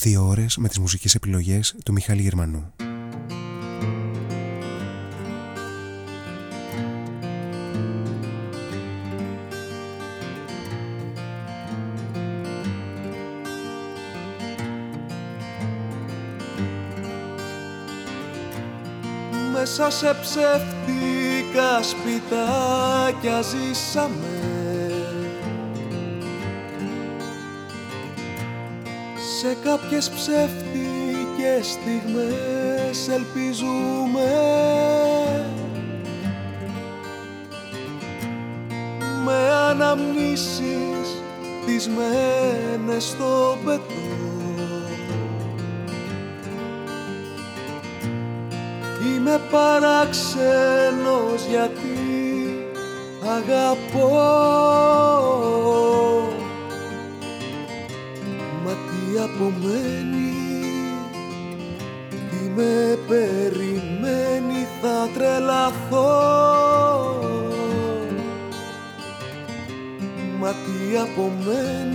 Δύο ώρες με τις μουσικές επιλογές του Μιχάλη Γερμανού. Μέσα σε ψεύτικα σπιτάκια ζήσαμε Σε κάποιες ψεύτικες στιγμές ελπίζουμε. Με αναμνήσεις μένες στο πετό Είμαι παράξενος γιατί αγαπώ απομένει Τι με περιμένει θα τρελαθώ. Μα τι απομένει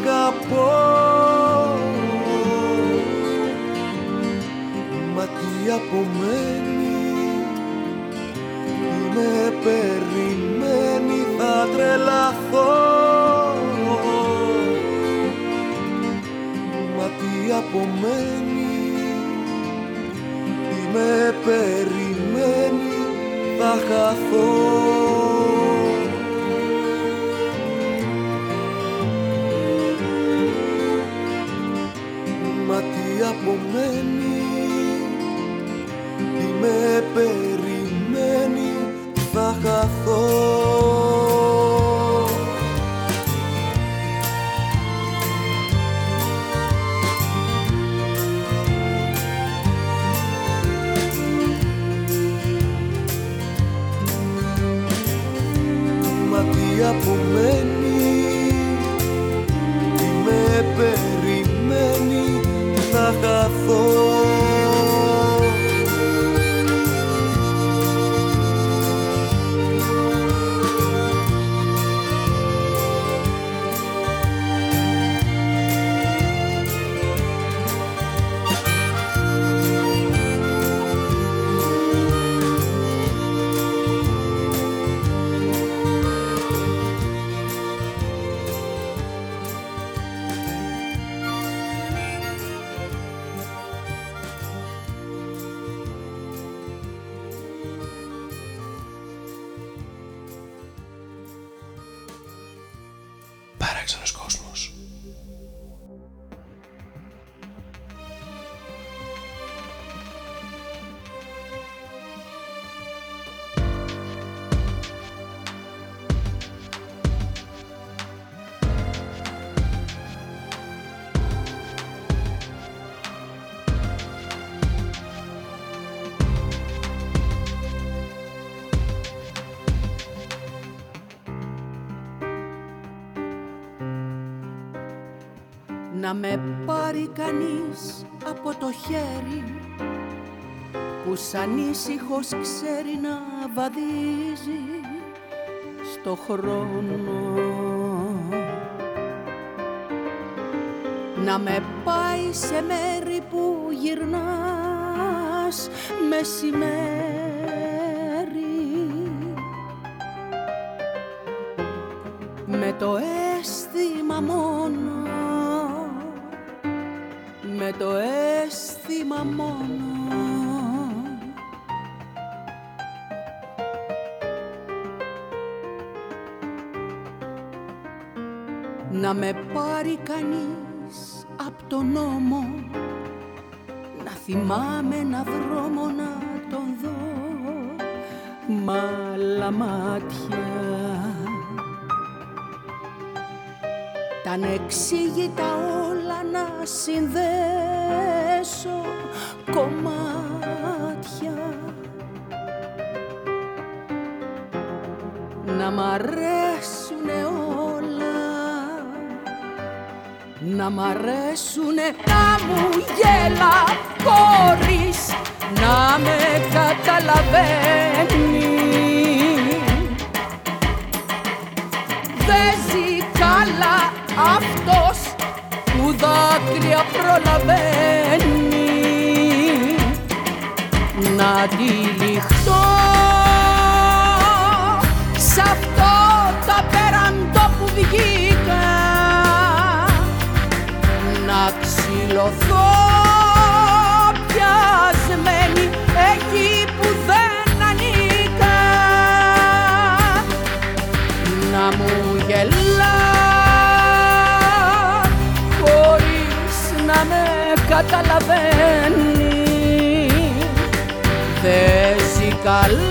αγαπώ for να με πάρει κανείς από το χέρι που σαν ήσυχος ξέρει να βαδίζει στο χρόνο. Να με πάει σε μέρη που γυρνάς μεσημέρι Να με πάρει κανείς από τον νόμο Να θυμάμαι ένα δρόμο να τον δω Μάλα μάτια. Τα ανεξήγητα όλα να συνδέσω μ' αρέσουνε να μου γέλα χωρίς να με καταλαβαίνεις. Δεν ζει καλά αυτός που δάκρυα προλαβαίνει. Να τυλιχτώ καταλαβαίνεις. Θες καλά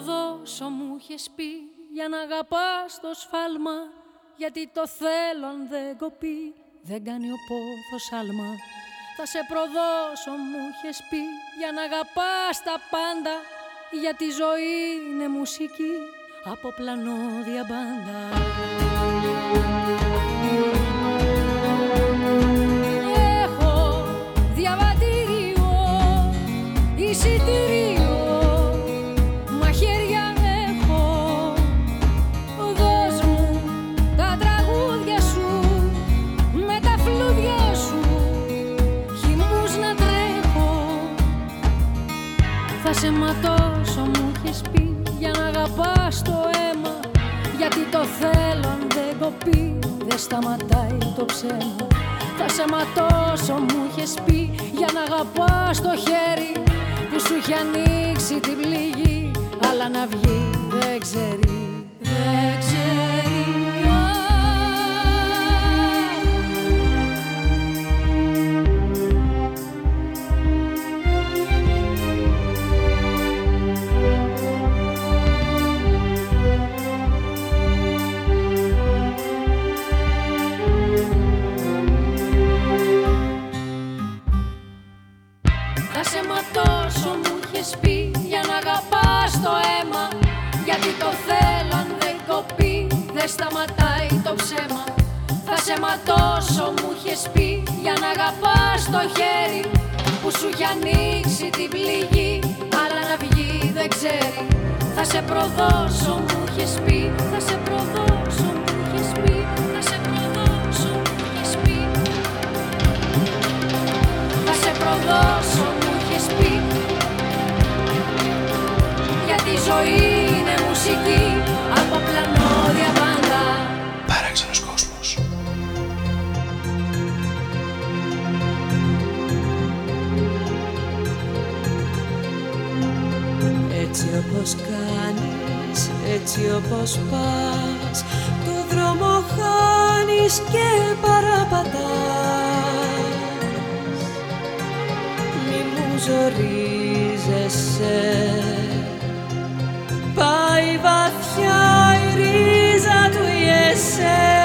δώσω μου είχες πει για να αγαπάς το σφάλμα γιατί το θέλον δεν κοπεί, δεν κάνει ο πόθος άλμα θα σε προδώσω μου είχες πει για να αγαπάς τα πάντα γιατί η ζωή είναι μουσική από πλανόδια μπάντα. Έχω διαβατήριο εισιτήριο σε ματώσω μου έχεις πει για να αγαπάς το αίμα. Γιατί το θέλω αν δεν κοπεί δεν σταματάει το ψέμα. Θα σε ματώσω μου έχεις πει για να αγαπάς το χέρι που σου έχει ανοίξει την πληγή αλλά να βγει δεν ξέρει σταματάει το ψέμα. Θα σε ματώσω μου είχες πει Για να αγαπάς το χέρι Που σου έχει ανοίξει την πληγή. Αλλά να βγει δεν ξέρει. Θα σε προδώσω μου είχες πει. Θα σε προδώσω μου είχες πει. Θα σε προδώσω μου είχες πει. Θα σε προδώσω μου είχες πει. Γιατί η ζωή είναι μουσική όπως κάνεις, έτσι όπως πας. Το δρόμο χάνεις και παραπατάς. Μη μου ζορίζεσαι. Πάει βαθιά η ρίζα του η σαν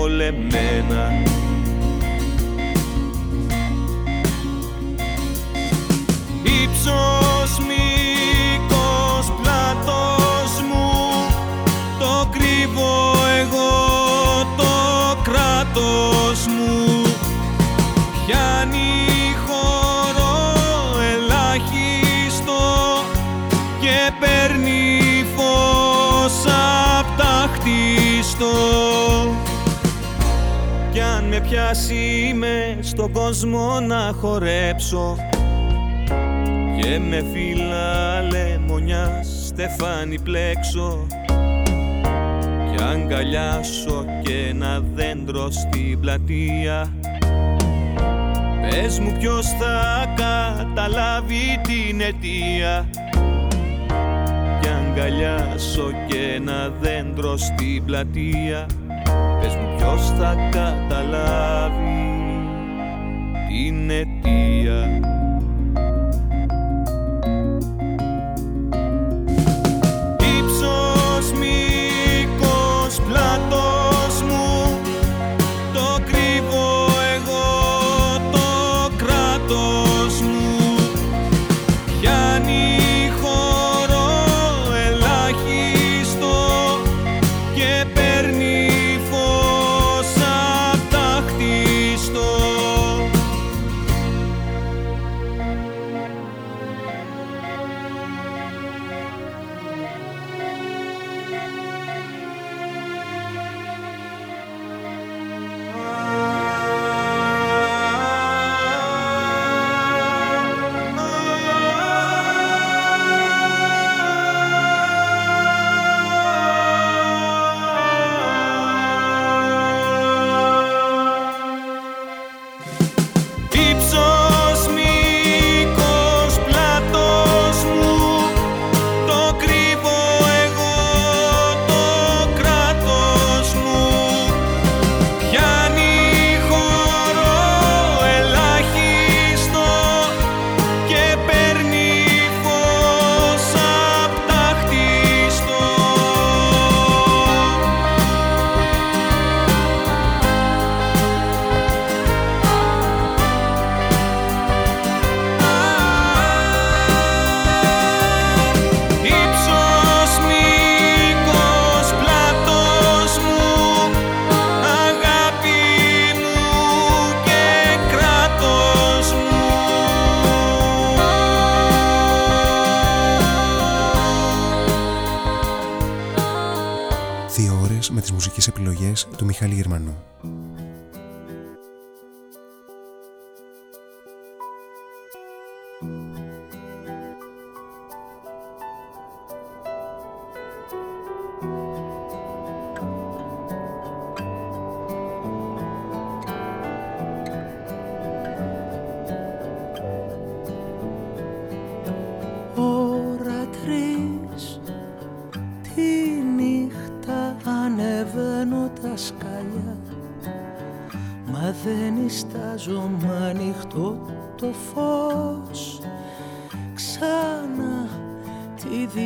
διαβολεμένα Ήψος μήκος πλάτος μου το κρύβω εγώ κράτος μου. Πιάνει χώρο ελάχιστο και παίρνει φως απ' τα χτίστο. κι αν με πιάσει με στον κόσμο να χορέψω. Και με φύλλα λεμονιά στεφάνι πλέξω αγκαλιάσω και ένα δέντρο στην πλατεία. Πες μου ποιος θα καταλάβει την αιτία. Κι αγκαλιάσω και ένα δέντρο στην πλατεία. Πες μου ποιος θα καταλάβει την αιτία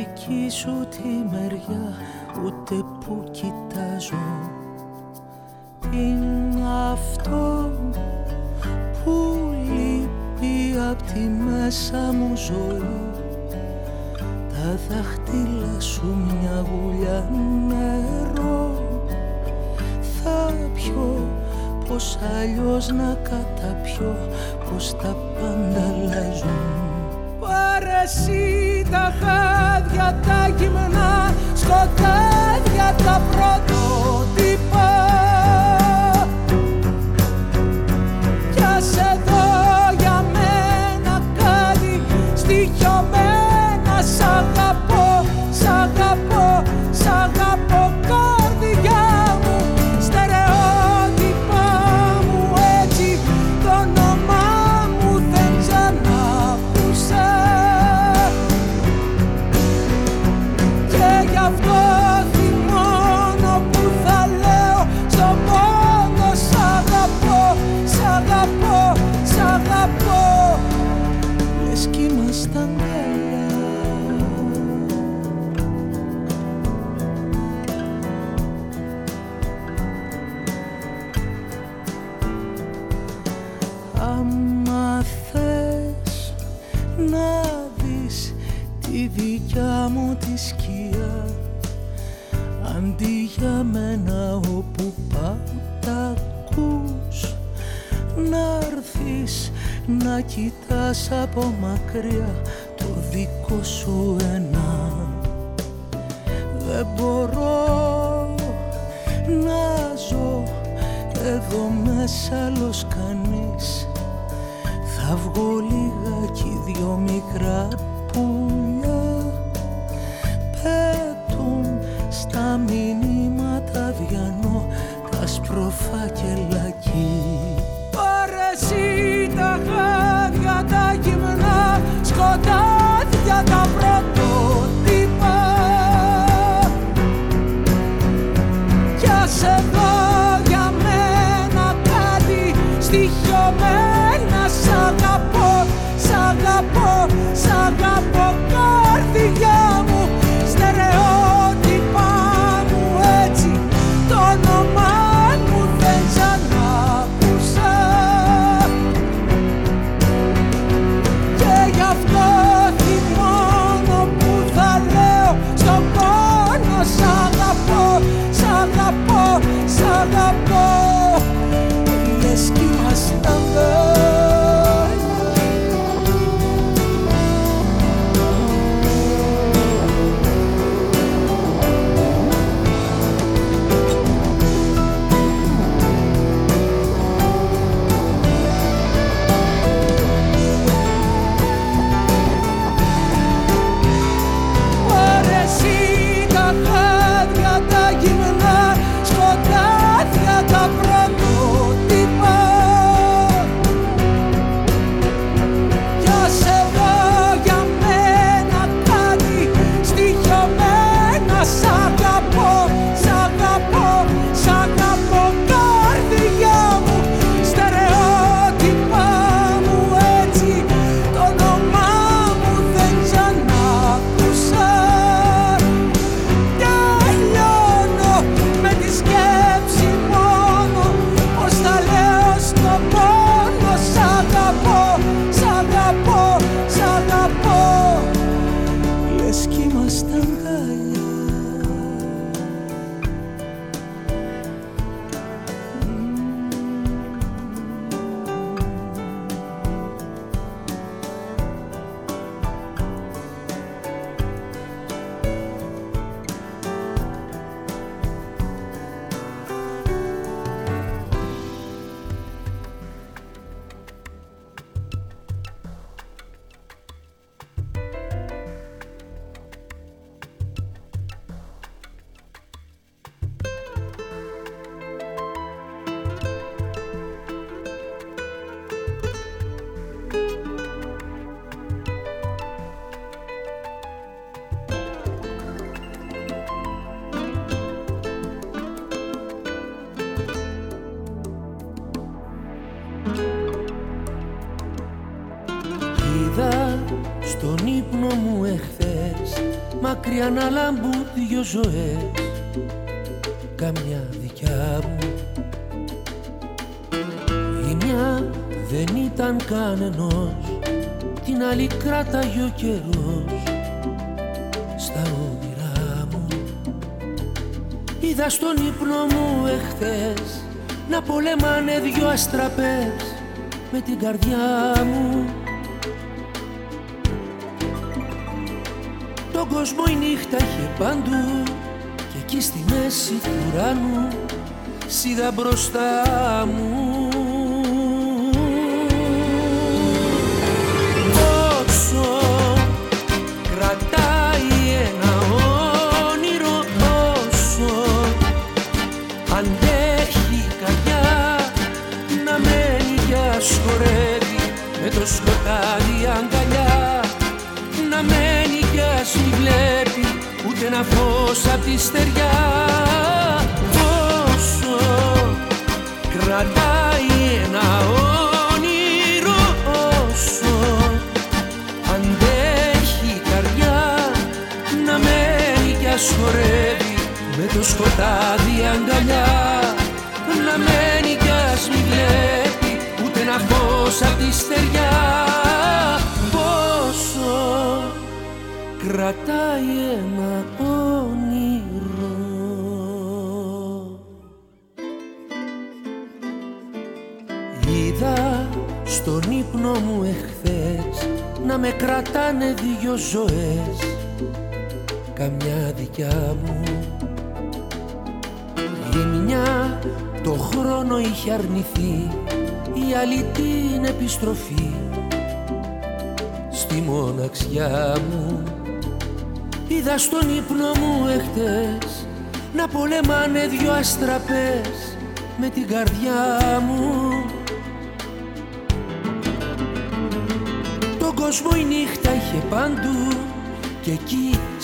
δική σου τη μεριά ούτε που κοιτάζω. Την αυτό που λείπει από τη μέσα μου ζωή. Τα δάχτυλα σου μια γουλιά νερό. Θα πιω πως αλλιώς να καταπιώ πως τα πάντα αλλάζουν εσύ τα χάδια τα γυμνά σκοτάδια τα πρώτο από μακριά το δικό σου ένα. Δεν μπορώ να ζω εδώ μέσα άλλος κανείς. Θα βγω λίγα κι δυο μικρά. Μπροστά μου. Η μια το χρόνο είχε αρνηθεί η άλλη την επιστροφή. Στη μοναξιά μου είδα στον ύπνο μου εχθές να πολεμάνε δυο αστραπές με την καρδιά μου. Τον κόσμο η νύχτα είχε παντού και εκεί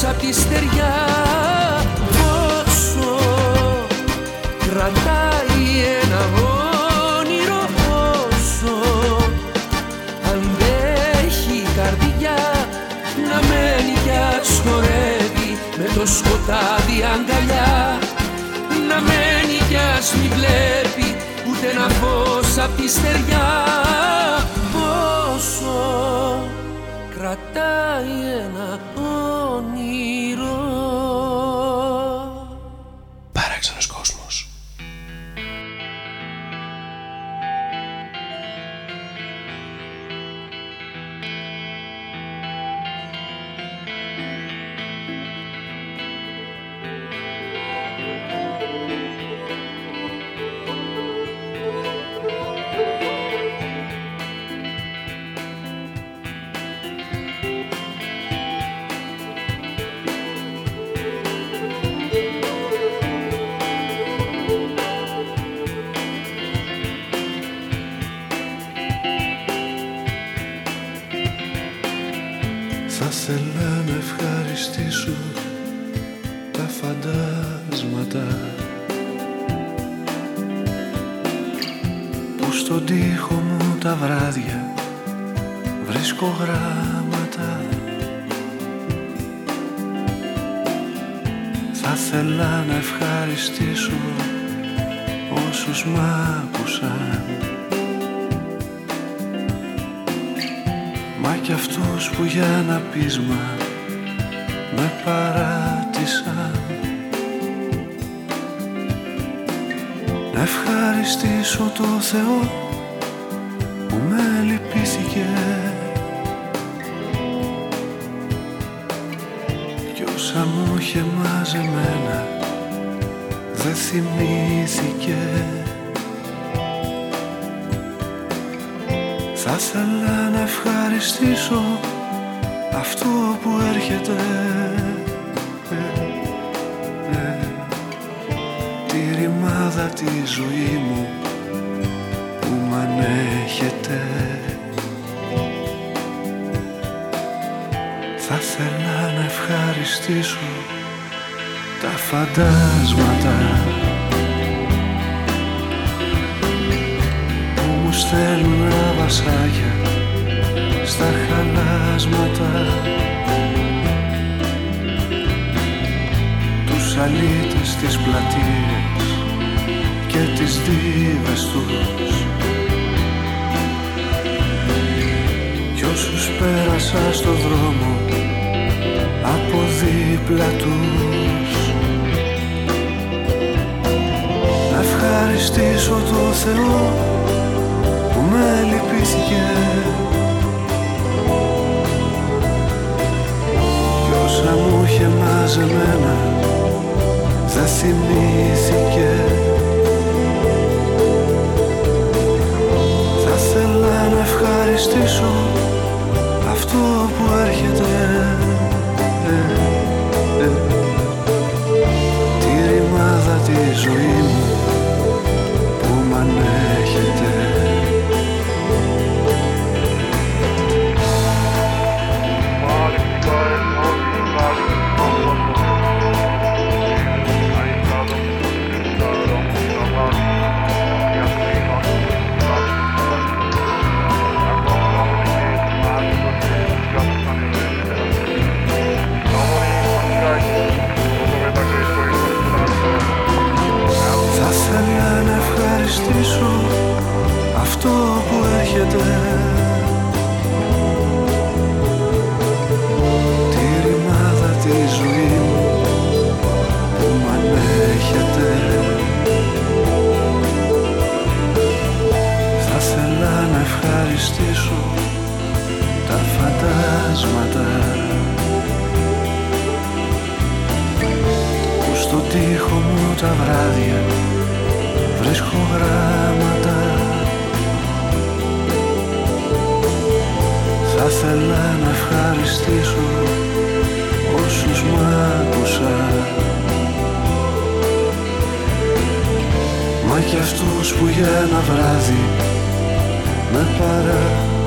φως απ' τη στεριά πόσο κρατάει ένα όνειρο πόσο αντέχει η καρδιά να μένει κι ας χορεύει με το σκοτάδι αγκαλιά. Να μένει κι ας μη βλέπει ούτε ένα φως απ' τη στεριά. Πόσο κρατάει ένα Θα ήθελα να ευχαριστήσω τα φαντάσματα που μου στέλνουν βασάκια στα χαλάσματα. Τους αλήτες της πλατείες και τις δίδες τους. Κι όσους πέρασα στο δρόμο από δίπλα τους. Να ευχαριστήσω το Θεό που με λυπήθηκε. Κι όσα μου είχε μαζεμένα δεν θυμήθηκε. Θα ήθελα να ευχαριστήσω αυτό που έρχεται ρημάδα τη ζωή μου που μ' ανέχεται έρχεται Τη ρημάδα της ζωής μου που μ' ανέχεται. Θα ήθελα να ευχαριστήσω τα φαντάσματα που στο τοίχο μου τα βράδια βρίσκω γράμματα ήθελα να ευχαριστήσω όσους μ' άκουσαν. Μα κι αυτούς που για ένα βράδυ με παρατήσαν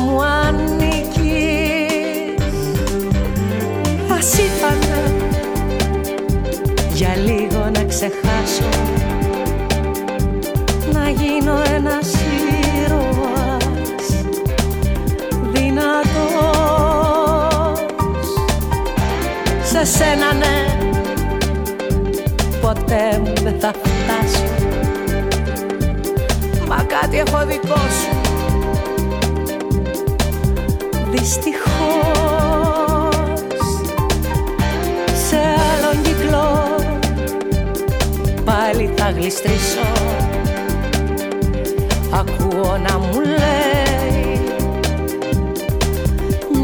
μου ανήκεις. Ας ήτανε για λίγο να ξεχάσω να γίνω ένας σε σένα ναι Ποτέ μου δεν θα φτάσω. Μα κάτι έχω δικό σου Δυστυχώς. Σε άλλον κυκλό Πάλι θα γλιστρήσω. Ακούω να μου λέει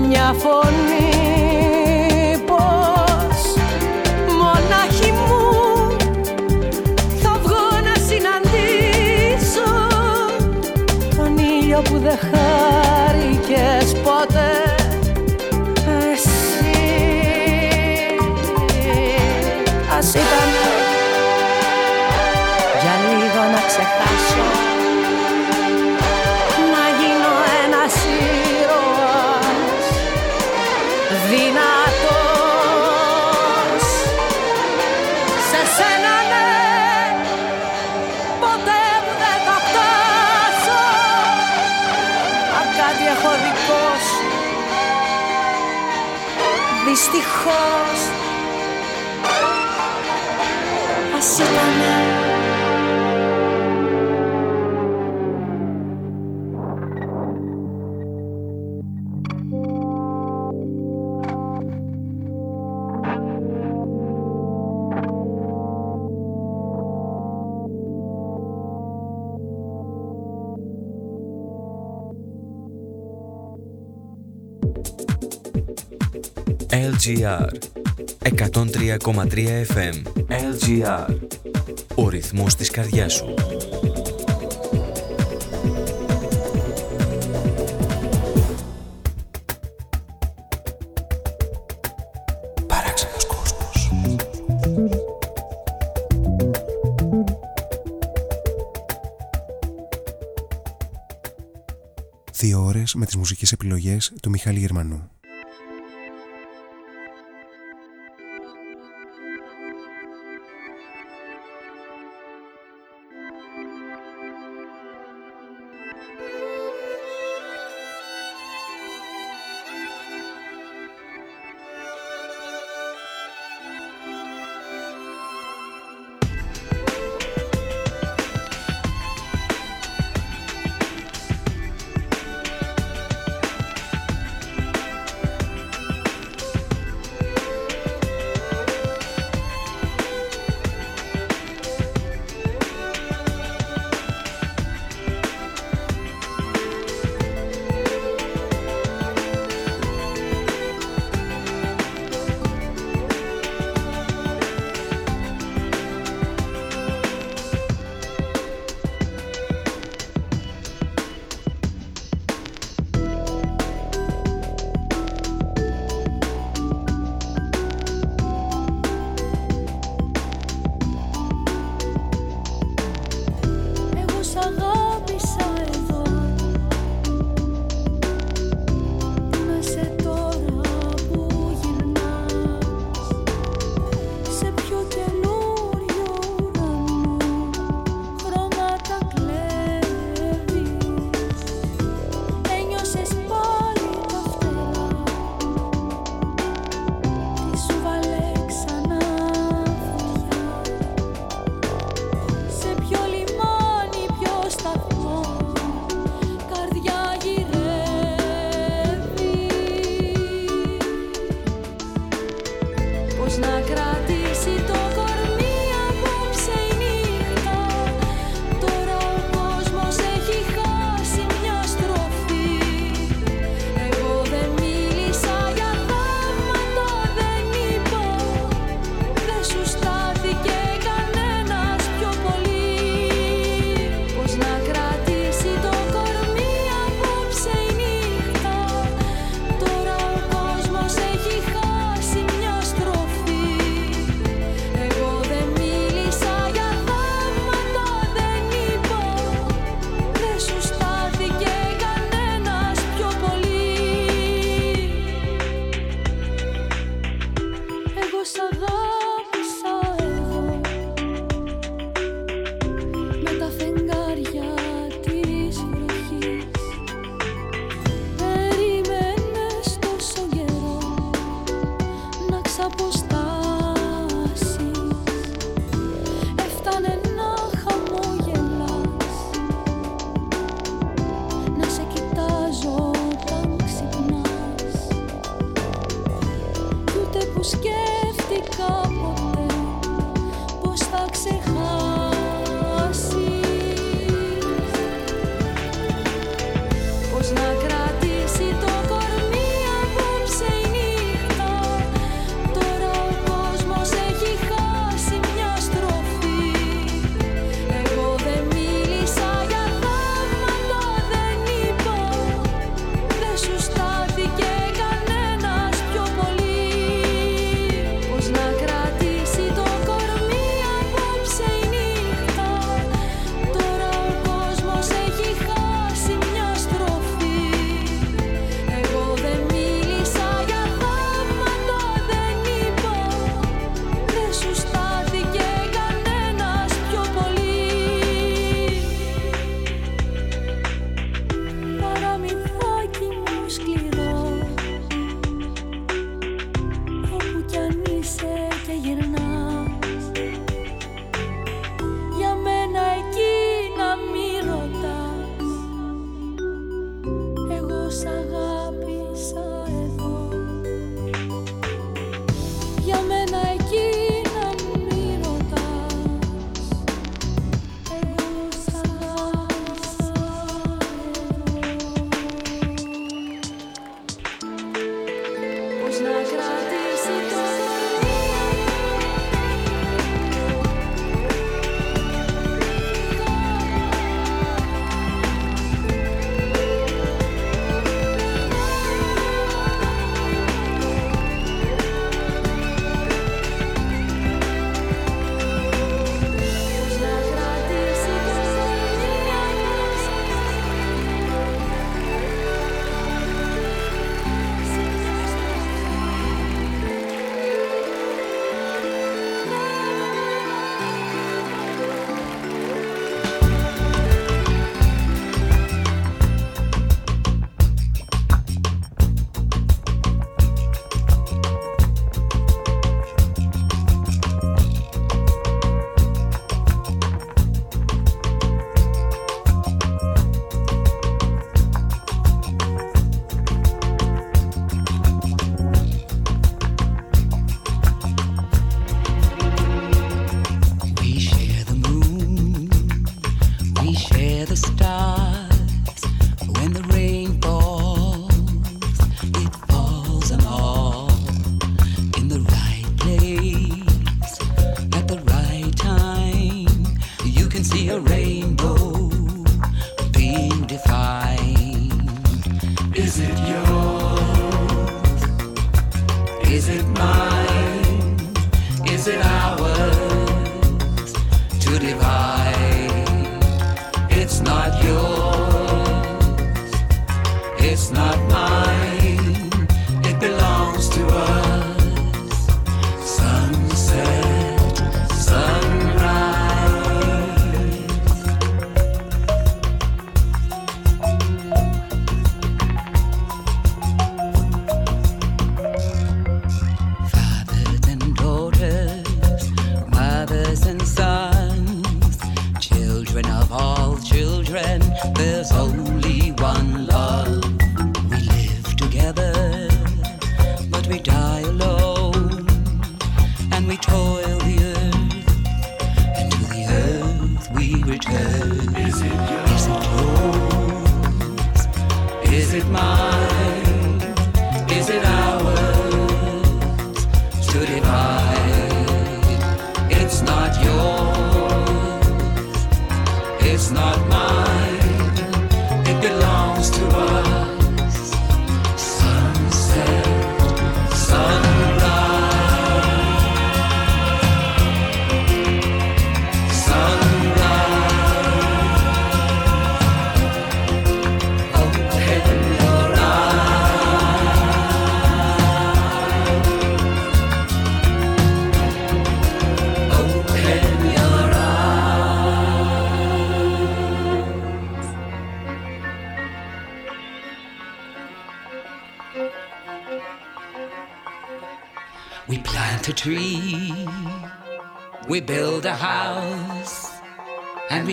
Μια φωνή δυστυχώς LGR 103,3 FM LGR Ο ρυθμός της καρδιάς σου. Παράξενος κόσμος. Δύο ώρες με τις μουσικές επιλογές του Μιχάλη Γερμανού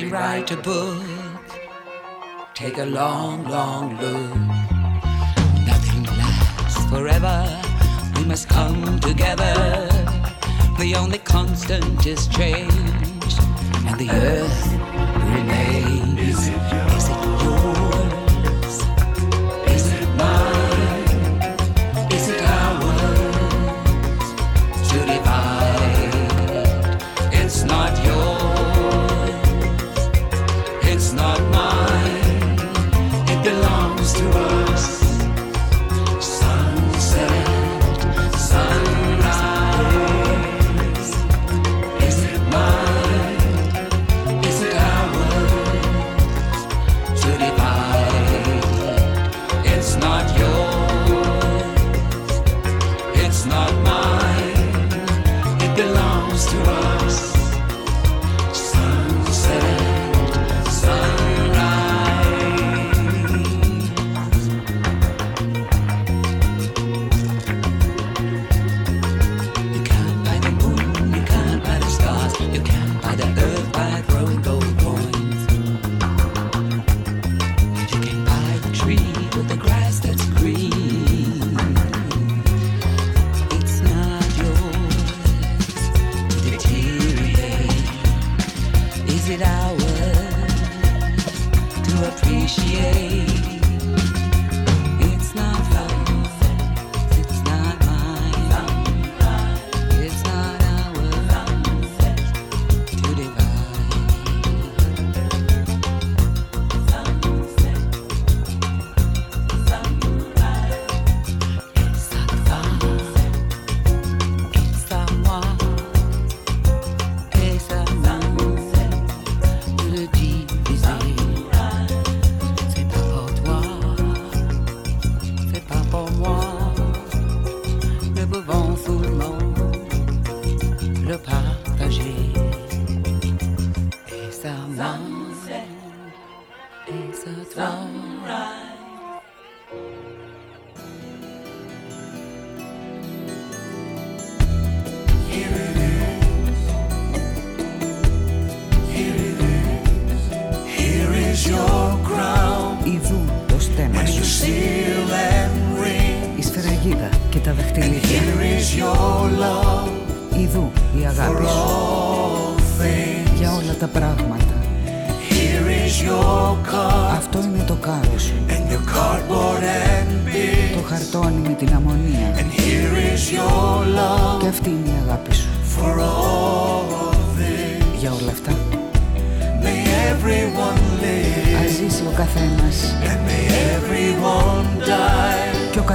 write a book, take a long, long look. Nothing lasts forever, we must come together. The only constant is change, and the earth remains.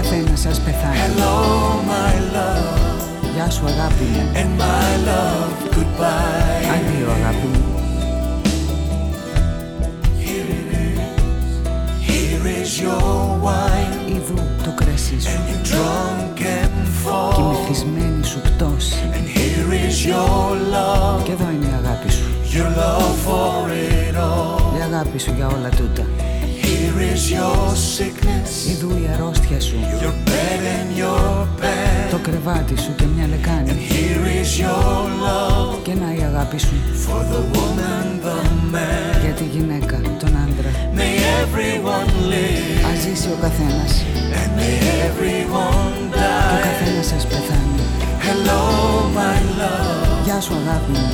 Και ο καθένας ας πεθάνει Γεια σου αγάπη μου. Αντίο αγάπη μου. Ιδού το κρασί σου. Και η μεθυσμένη σου πτώση. Και εδώ είναι η αγάπη σου. Your love for it all. Η αγάπη σου για όλα τούτα. Here is your sickness. Ιδού η αρρώστια σου Your bed and your bed. Το κρεβάτι σου και μια λεκάνη And here is your love. Και να η αγάπη σου For the woman, the man. Για τη γυναίκα, τον άντρα May everyone live. Ας ζήσει ο καθένας And may everyone Και ο die. καθένας ας πεθάνει Hello, my love. Γεια σου αγάπη μου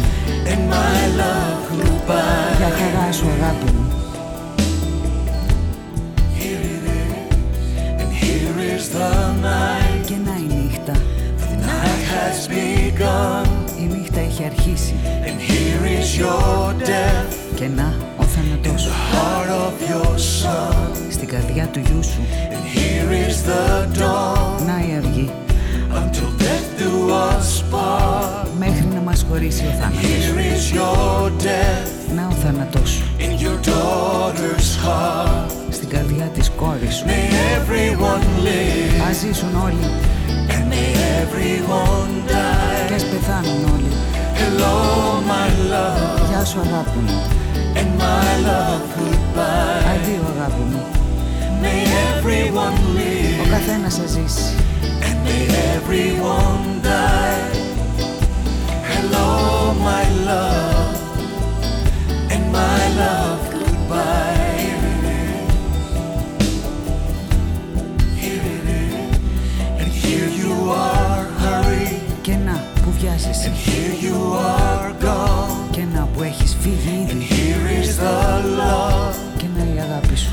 And my love goodbye. Για χαρά σου αγάπη μου is the night. Και να η νύχτα The night has begun. Η νύχτα έχει αρχίσει And here is your death. Και να ο θάνατός σου Heart of your son. Στην καρδιά του γιού σου And here is the dawn. Να η αυγή Until death do us part. Μέχρι να μας χωρίσει ο θάνατος Here is your death. Να ο θάνατός σου In your daughter's heart. Στην καρδιά της κόρης σου May everyone live. Ας ζήσουν όλοι And may everyone die. και ας πεθάνουν όλοι Hello, my love. Γεια σου αγάπη μου And my love goodbye. Αντίο αγάπη μου May everyone Ο live. καθένας θα ζήσει And may everyone die. Hello, my love. Και να που φτιάσει, να που έχεις βυθεί. Και να έχει αγάπη σου.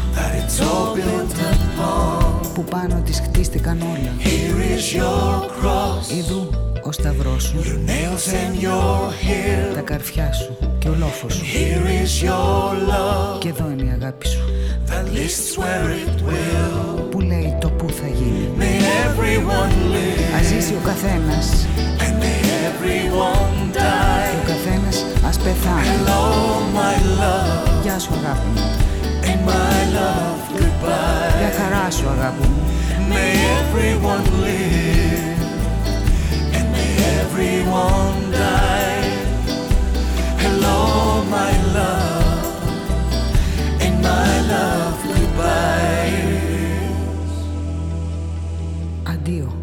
που πάνω τι χτίστε κανόνα ο σταυρός σου. Your nails and your hair. Τα καρφιά σου και ο λόφος σου. Here is your love. Και εδώ είναι η αγάπη σου. That lists where it will. Που λέει το που θα γίνει. May everyone live. Ας ζήσει ο καθένας. And may everyone Και die. ο καθένας ας πεθάνει. Hello, my love, Γεια σου αγάπη μου. And my love goodbye. Για χαρά σου αγάπη μου. May everyone live. and may everyone died. Hello, my love, and my love goodbye. Addio.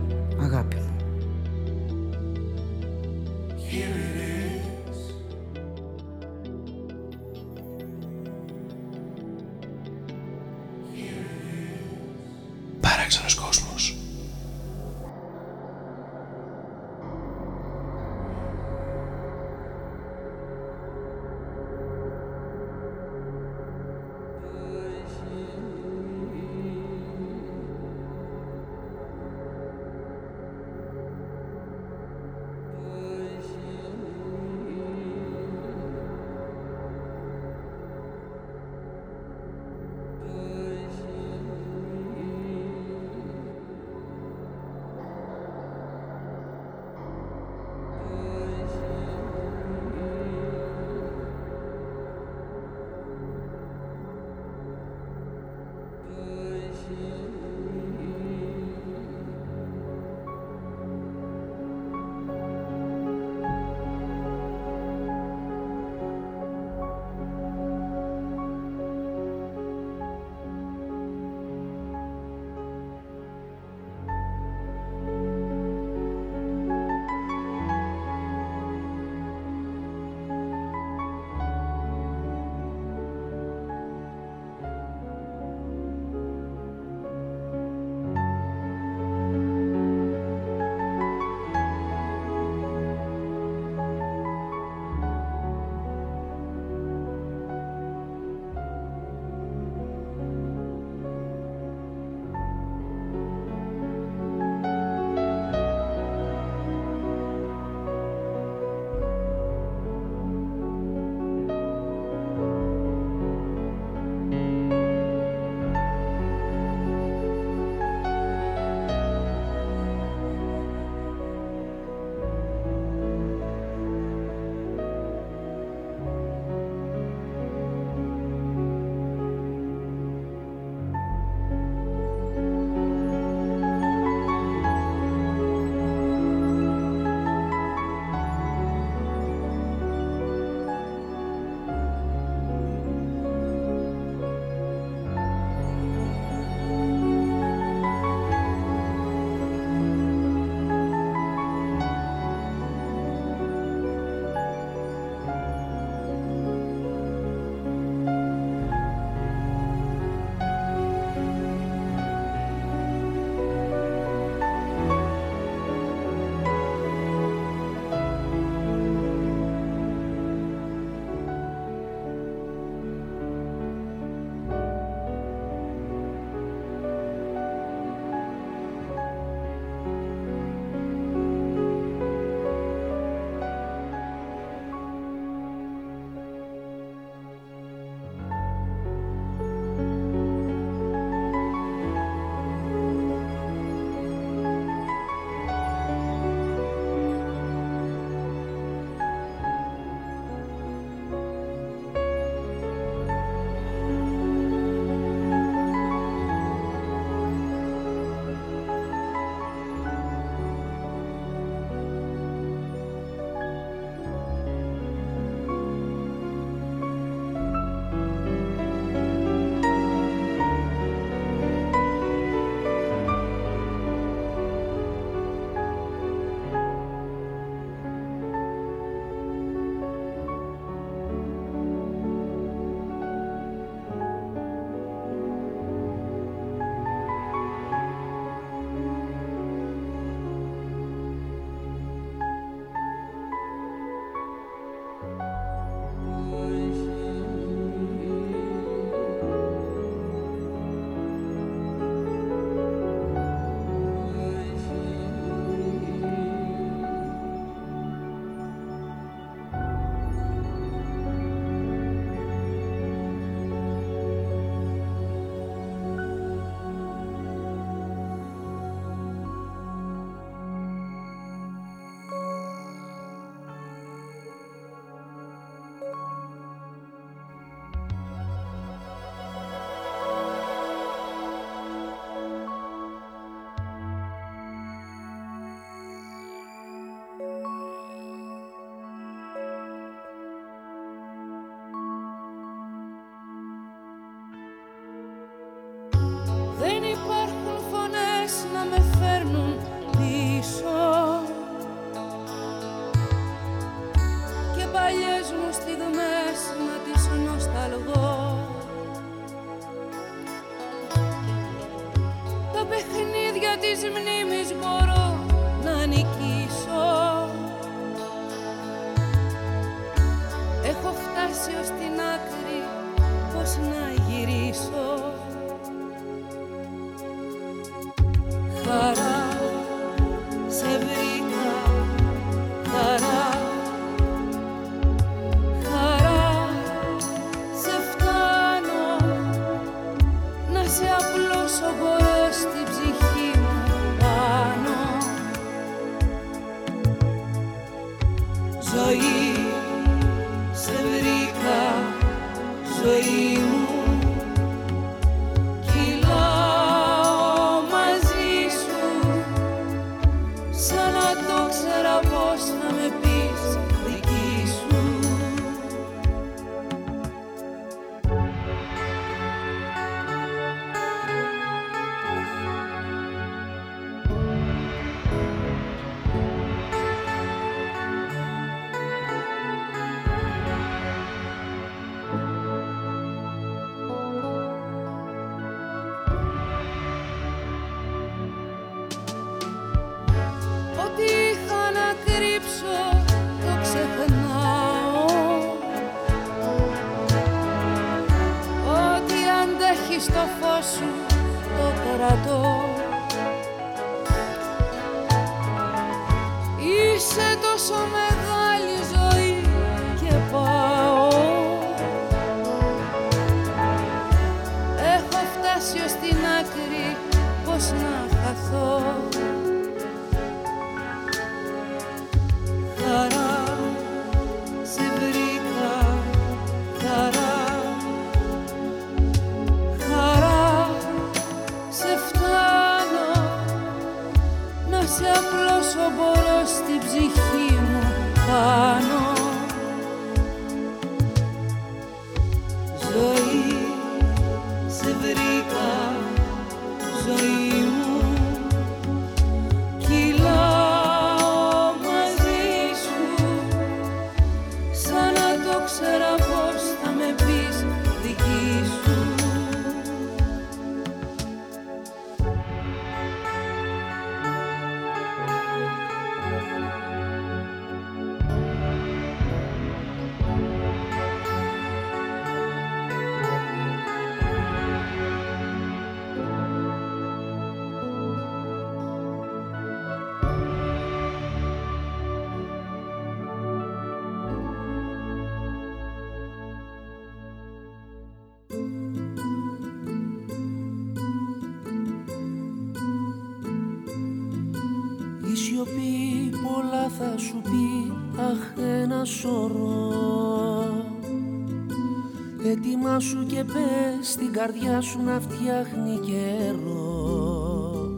Καρδιά σου να φτιάχνει καιρό.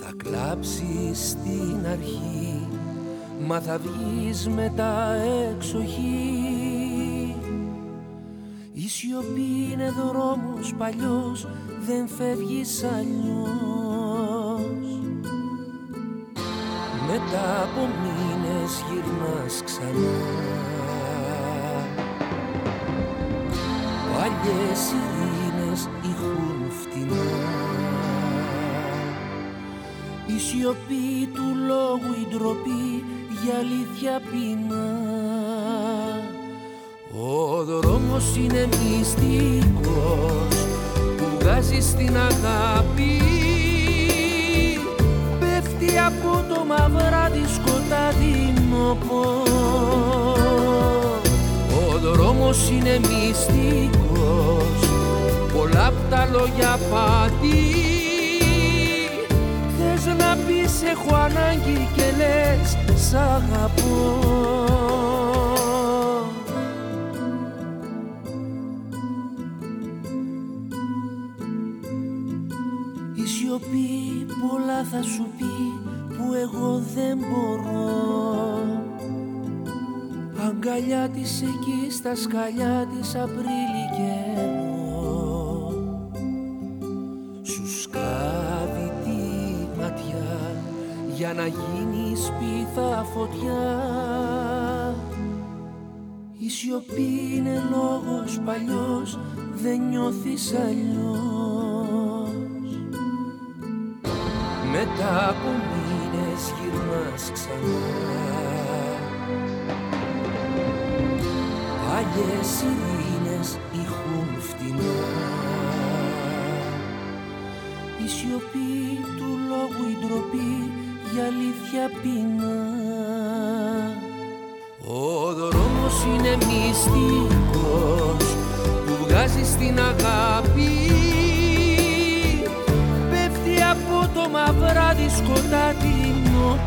Θα κλάψεις στην αρχή μα θα βγεις μετά εξοχή. Η σιωπή είναι δρόμος παλιός δεν φεύγεις αλλιώς. Μετά από μήνες γυρνάς ξανά σιωπή του λόγου η ντροπή για αλήθεια πεινά. Ο δρόμος είναι μυστικός που βγάζει στην αγάπη. Πέφτει από το μαυράδι σκοτάδινο ο δρόμος είναι μυστικός Πολλά απ' τα λόγια πάτη να πεις έχω ανάγκη και λες σ' αγαπώ Η σιωπή πολλά θα σου πει που εγώ δεν μπορώ. Αγκαλιά της εκεί στα σκαλιά της Απρίλη για να γίνει σπίθα φωτιά. Η σιωπή είναι λόγος παλιός δεν νιώθεις αλλιώς. Μετά από μήνες γυρνάς ξανά. Παλιές ειρήνες ηχούν φτηνά. Η σιωπή του λόγου η ντροπή για αλήθεια πεινά. Ο δρόμος είναι μυστικός που βγάζει στην αγάπη. Πέφτει από το μαυράδι σκοτάδινο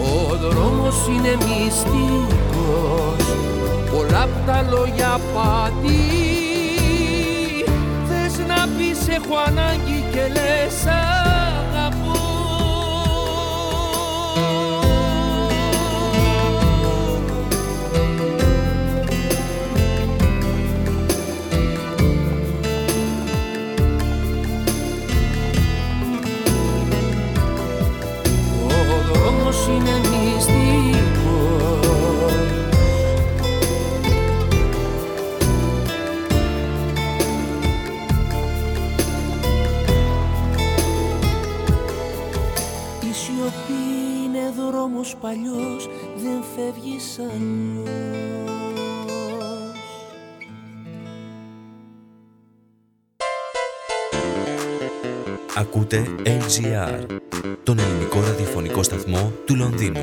Ο δρόμος είναι μυστικός πολλά απ' τα λόγια πάτη Θες να πεις έχω ανάγκη και λες παλιός δεν φεύγεις αλλιώς Ακούτε LGR, τον ελληνικό ραδιοφωνικό σταθμό του Λονδίνου.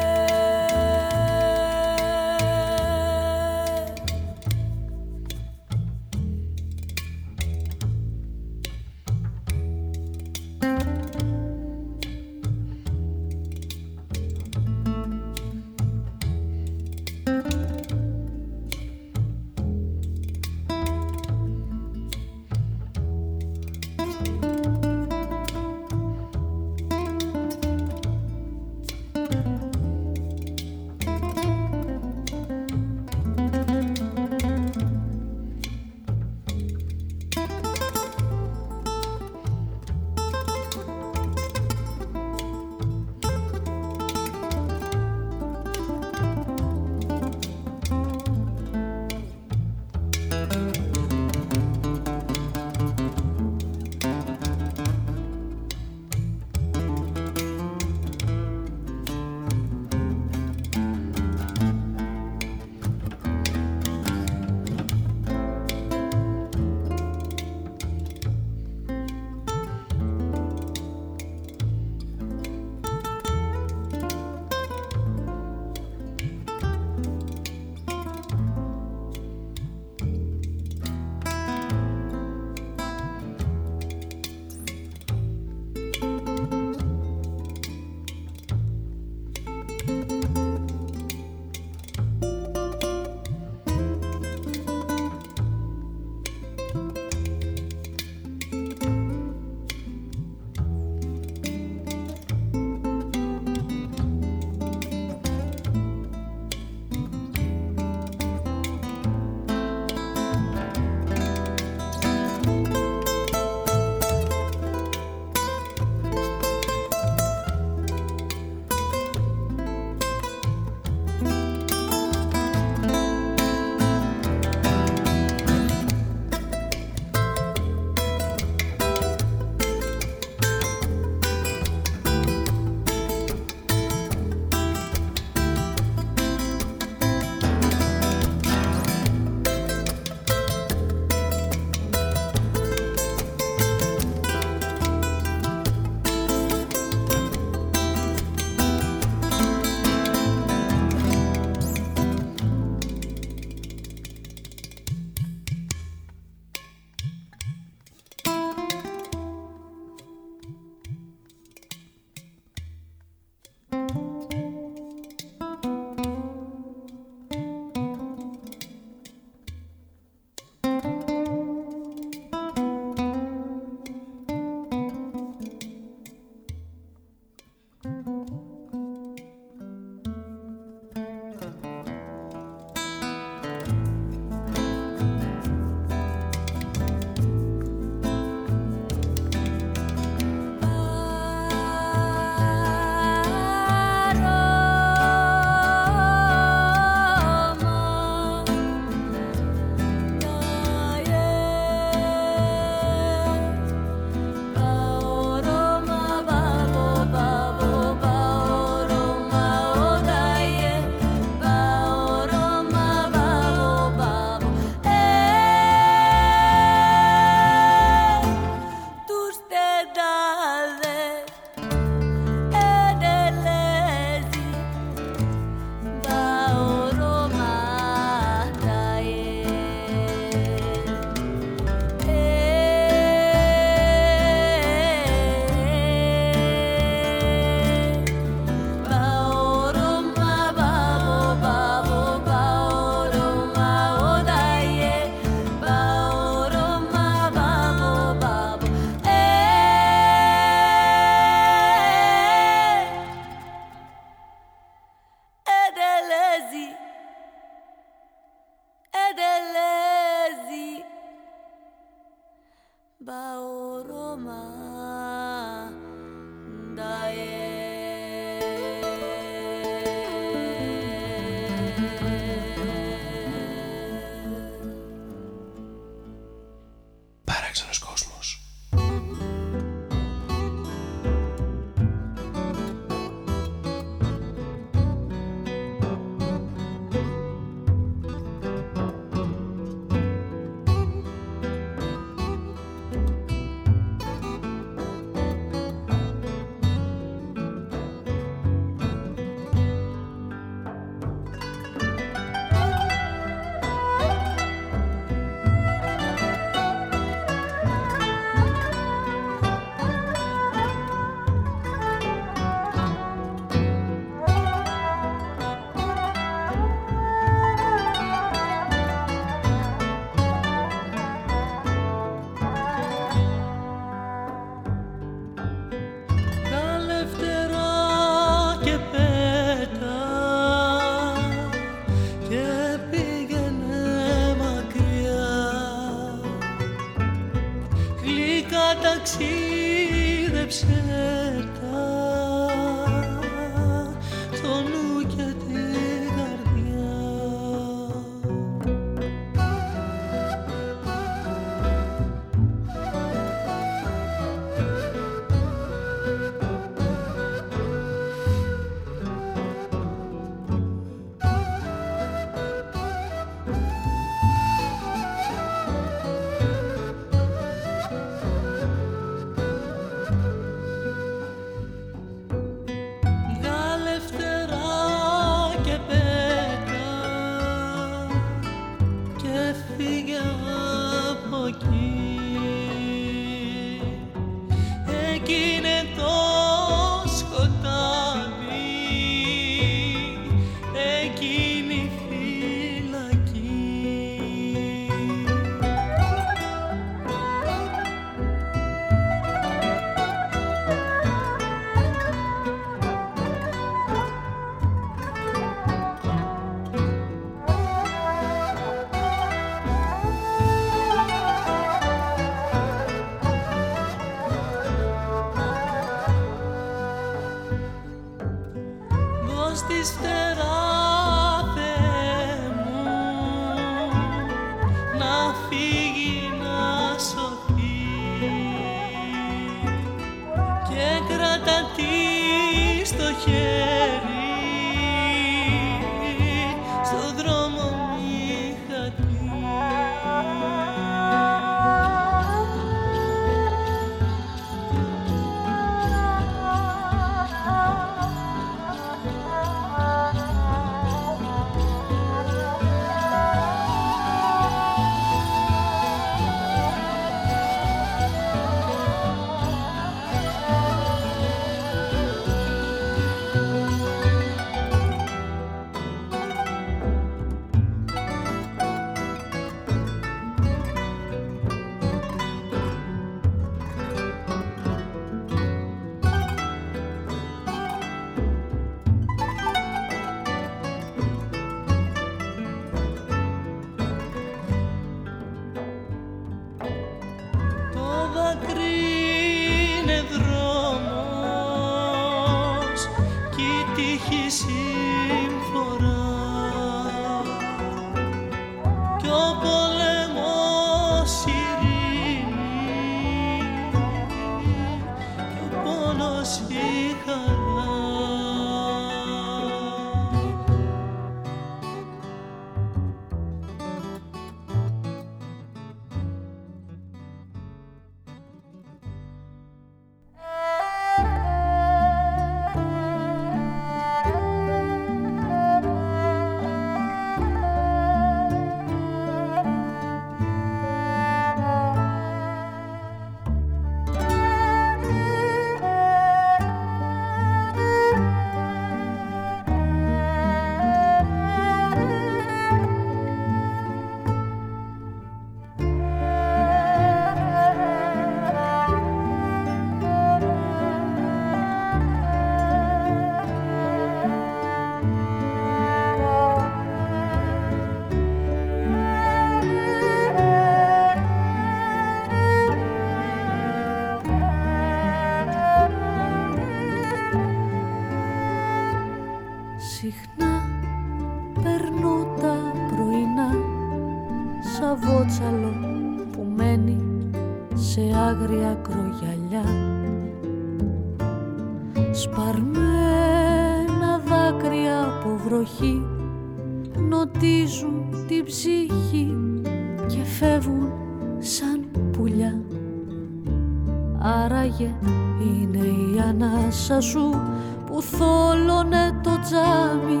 Σου που θόλωνε το τζάμι.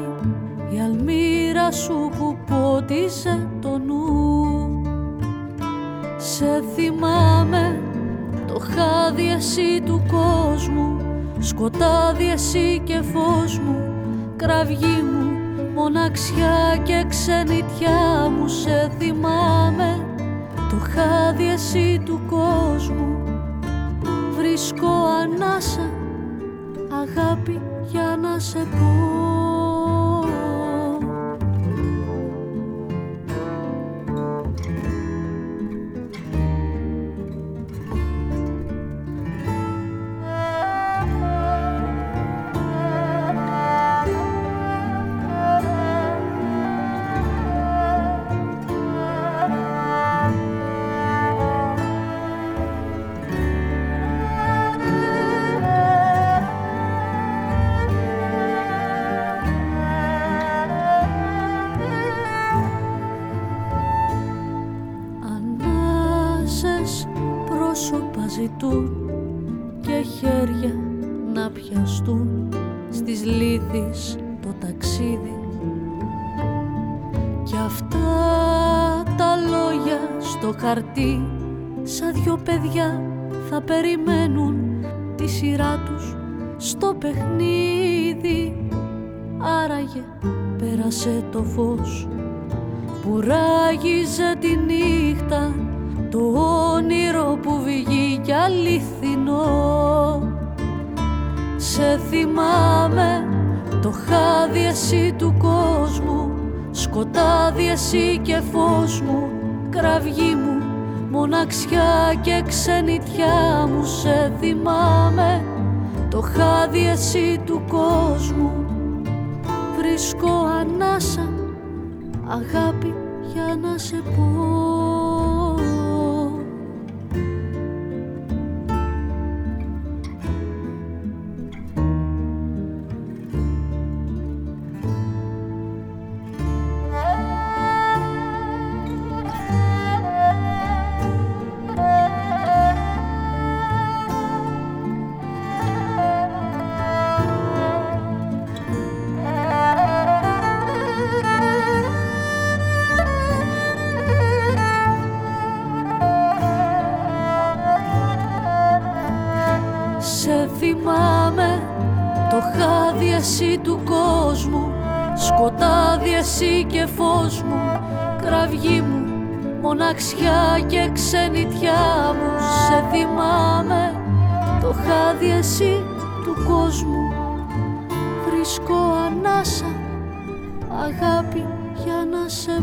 Η αλμύρα σου που πότισε το νου. Σε θυμάμαι το χάδι εσύ του κόσμου. Σκοτάδι εσύ και φως μου. Κραυγή μου μοναξιά και ξενιτιά μου. Σε θυμάμαι το χάδι εσύ του κόσμου. Βρίσκω ανάσα αγάπη για να σε πω το φως που ράγιζε τη νύχτα. Το όνειρο που βγήκε αληθινό. Σε θυμάμαι το χάδι εσύ του κόσμου σκοτάδι εσύ και φως μου κραυγή μου μοναξιά και ξενιτιά μου σε θυμάμαι. Το χάδι εσύ του κόσμου. Βρίσκω ανάσα αγάπη για να σε πω μοναξιά και ξενιτιά μου. Σε θυμάμαι το χάδι εσύ του κόσμου. Βρίσκω ανάσα, αγάπη για να σε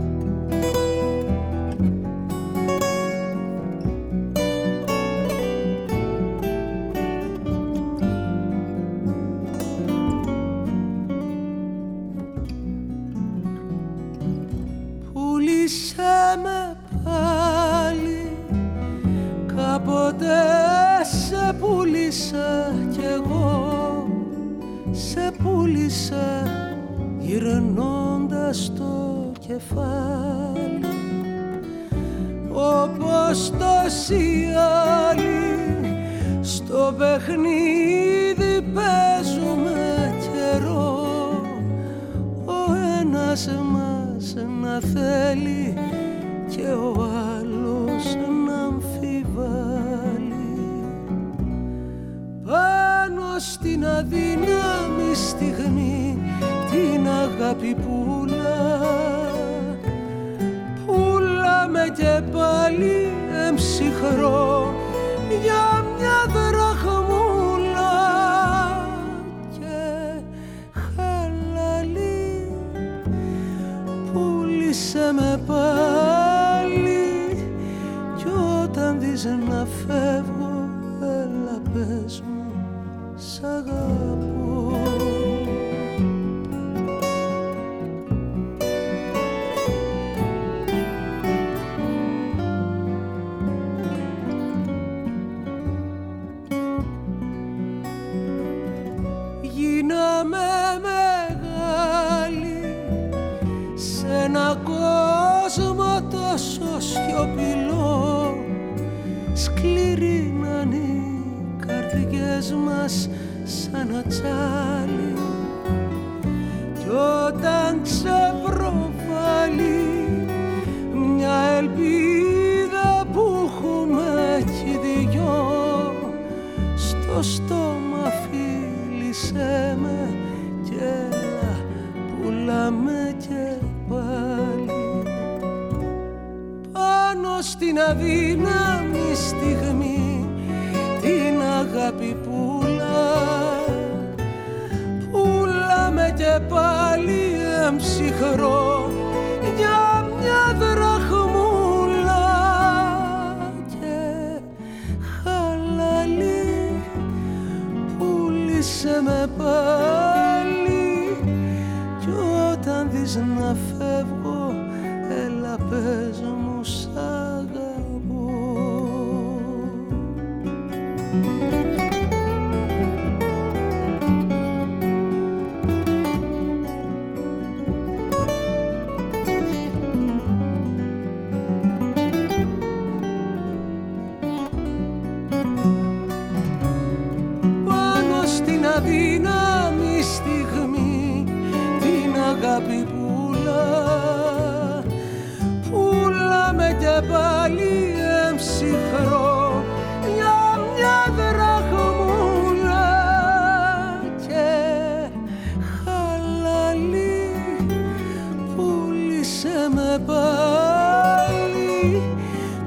κεφάλι. Όπως τόσοι άλλοι στο παιχνίδι παίζουμε καιρό. Ο ένας μας να θέλει και ο άλλος να αμφιβάλλει. Πάνω στην αδύναμη στιγμή την αγάπη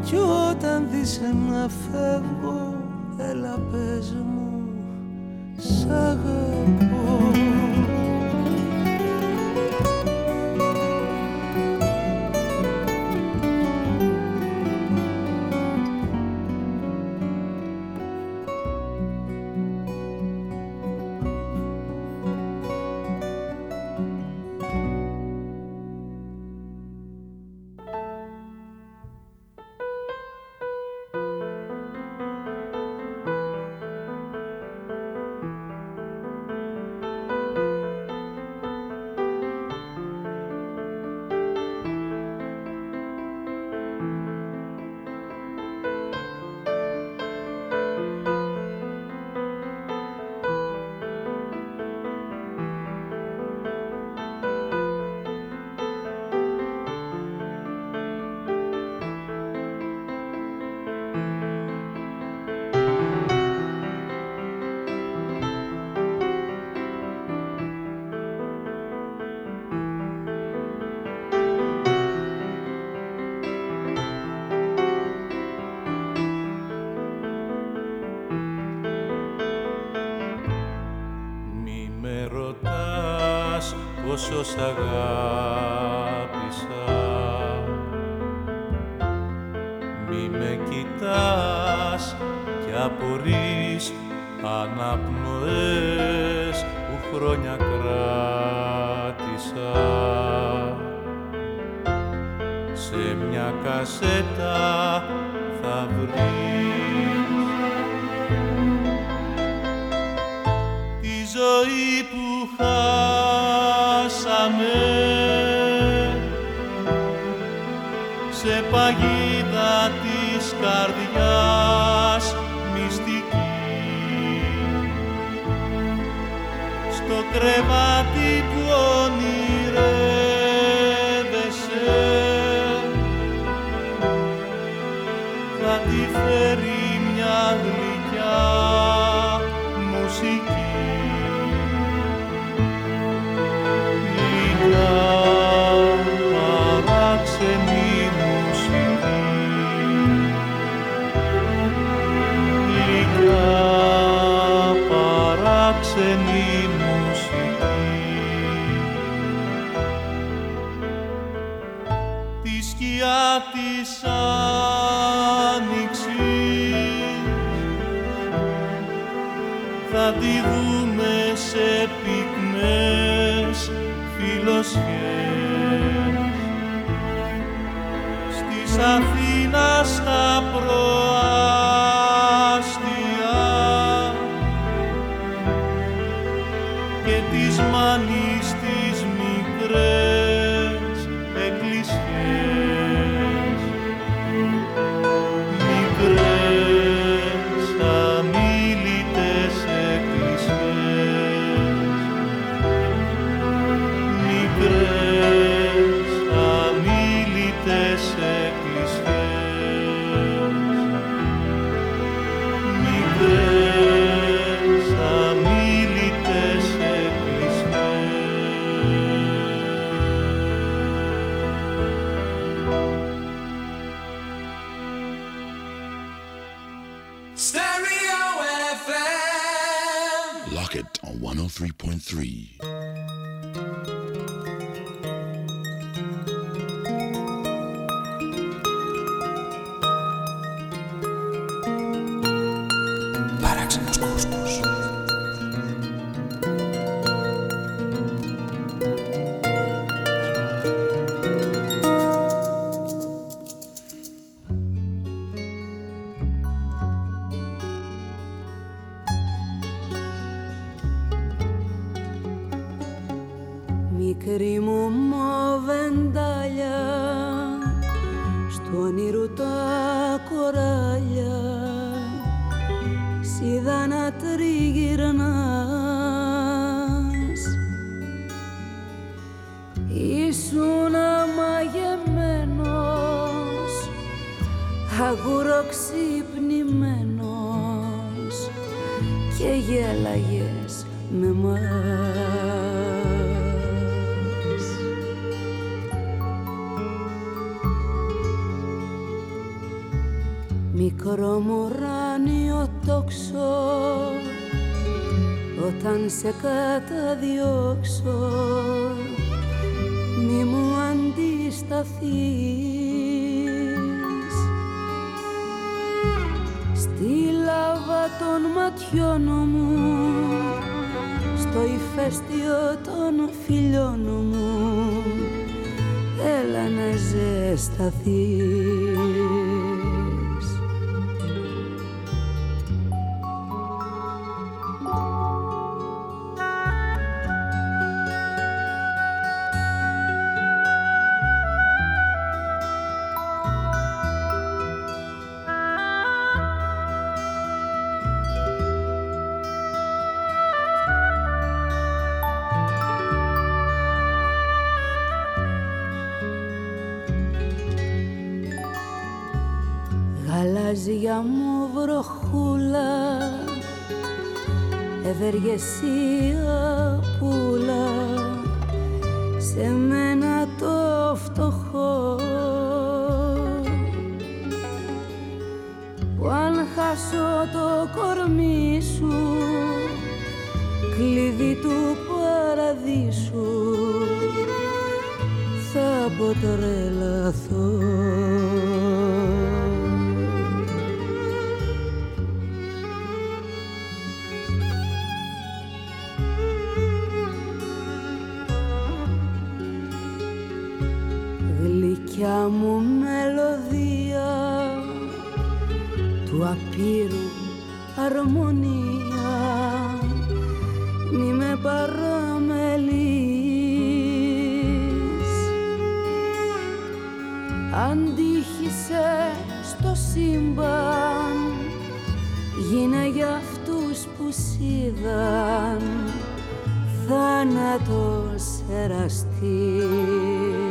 κι όταν δεις να φεύγω έλα πες μου πόσο envelheci του απείρου αρμονία. Μη με παραμελείς. Αντίχησε στο σύμπαν γίνε για αυτούς που σίδαν θάνατος εραστής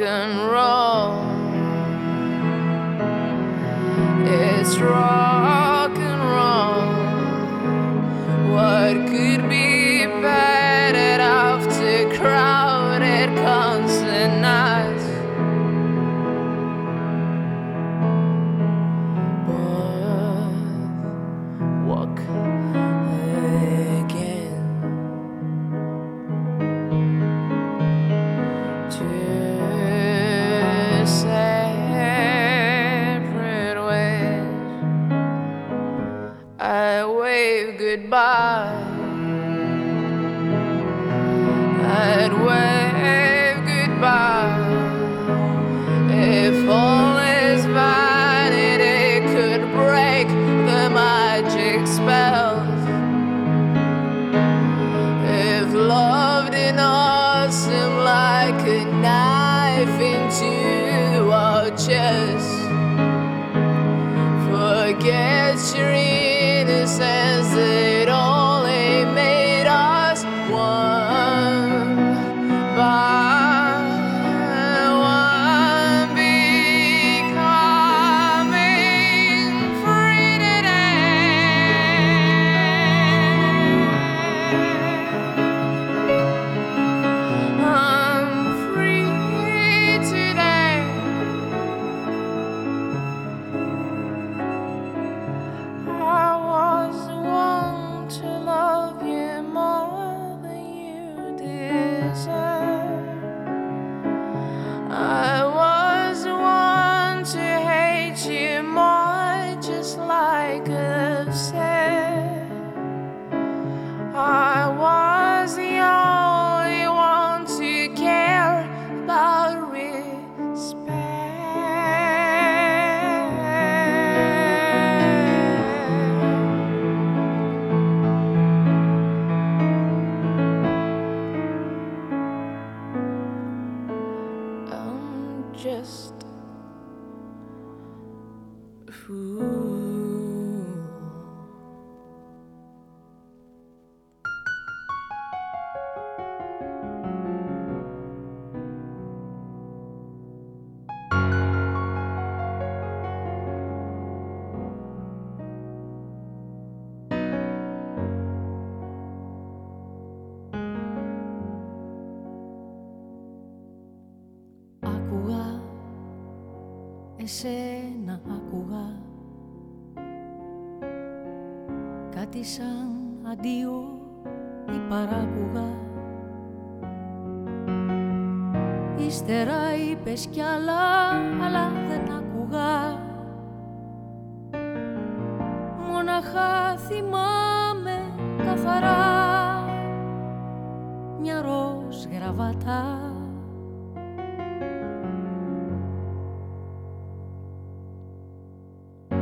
and roll. It's wrong.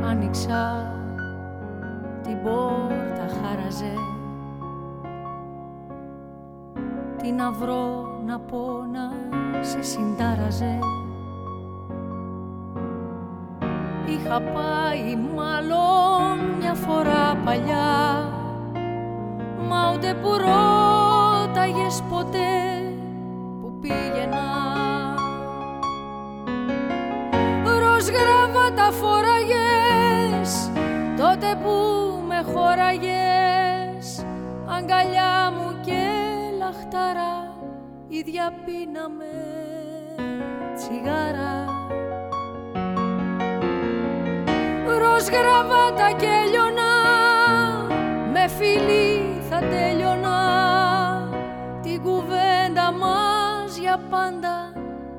Άνοιξα την πόρτα χάραζε. Τι να να πω να σε συντάραζε. Είχα πάει μάλλον μια φορά παλιά Μα ούτε που ρώταγες ποτέ. τα φοράγες τότε που με χωράγες. Αγκαλιά μου και λαχτάρα ίδια πίναμε τσιγάρα. Ροζ γραβάτα και λιωνά με φιλί θα τελειωνά. Την κουβέντα μας για πάντα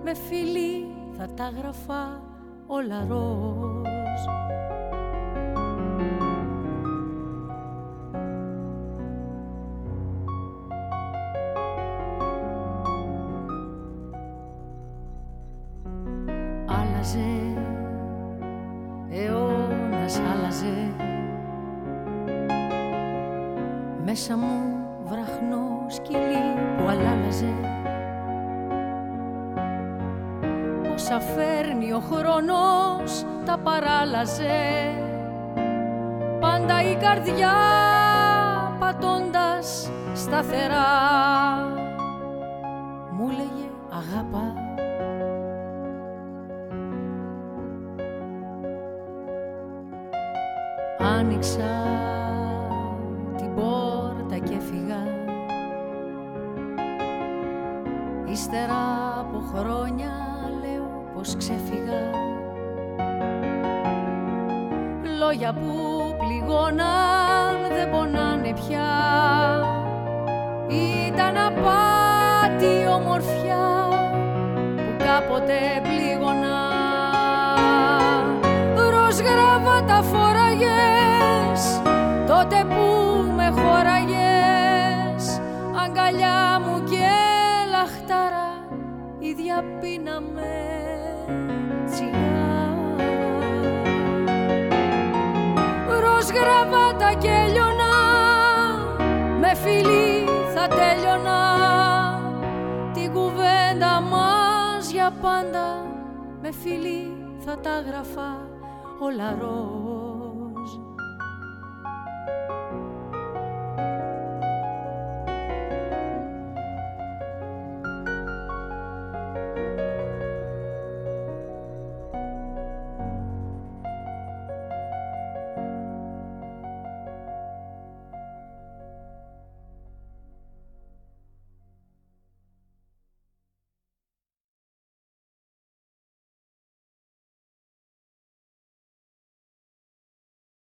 με φίλη θα τα γραφά. olaroz. πάντα η καρδιά πατώντας σταθερά. Θα